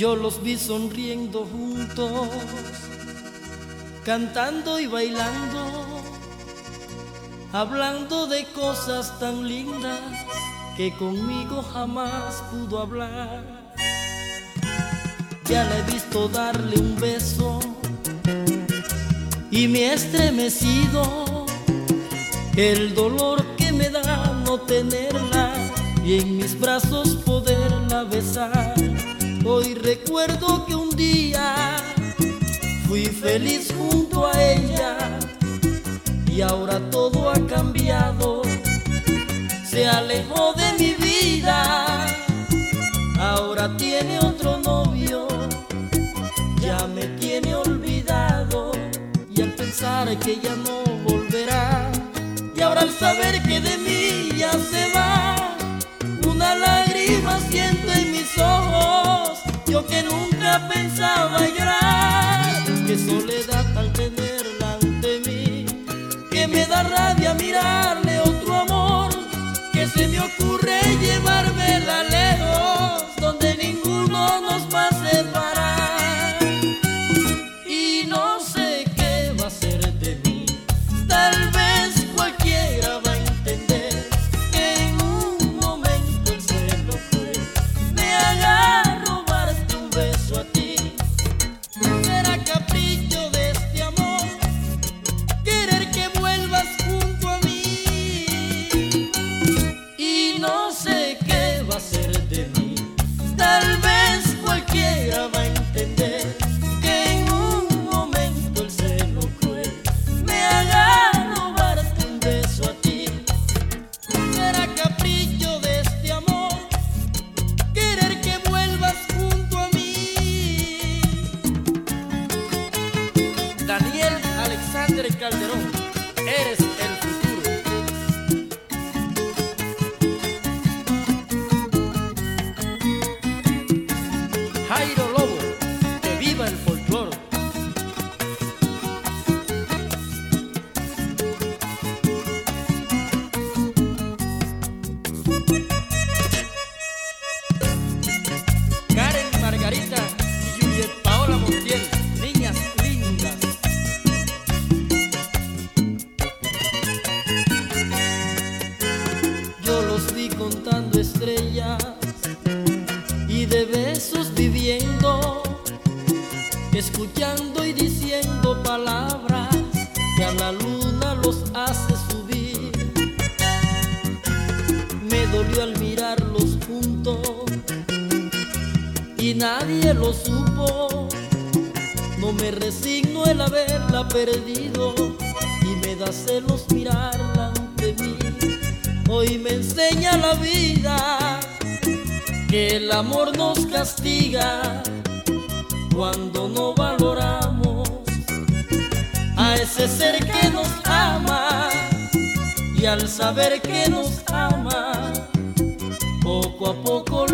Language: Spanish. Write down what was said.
Yo los vi sonriendo juntos, cantando y bailando, hablando de cosas tan lindas que conmigo jamás pudo hablar. Ya la he visto darle un beso y me he estremecido el dolor que me da no tenerla y en mis brazos poderla besar. Hoy recuerdo que un día fui feliz junto a ella y ahora todo ha cambiado. Se alejó de mi vida, ahora tiene otro novio, ya me tiene olvidado y al pensar que ya no volverá y ahora al saber que de mí ya se va, una lágrima siento en mis ojos, yo que nunca pensaba llorar, Daniel Alexander Calderón, eres el contando estrellas y de besos viviendo, escuchando y diciendo palabras que a la luna los hace subir. Me dolió al mirarlos juntos y nadie lo supo. No me resigno el haberla perdido y me da celos mirarla. Hoy me enseña la vida que el amor nos castiga cuando no valoramos a ese ser que nos ama y al saber que nos ama poco a poco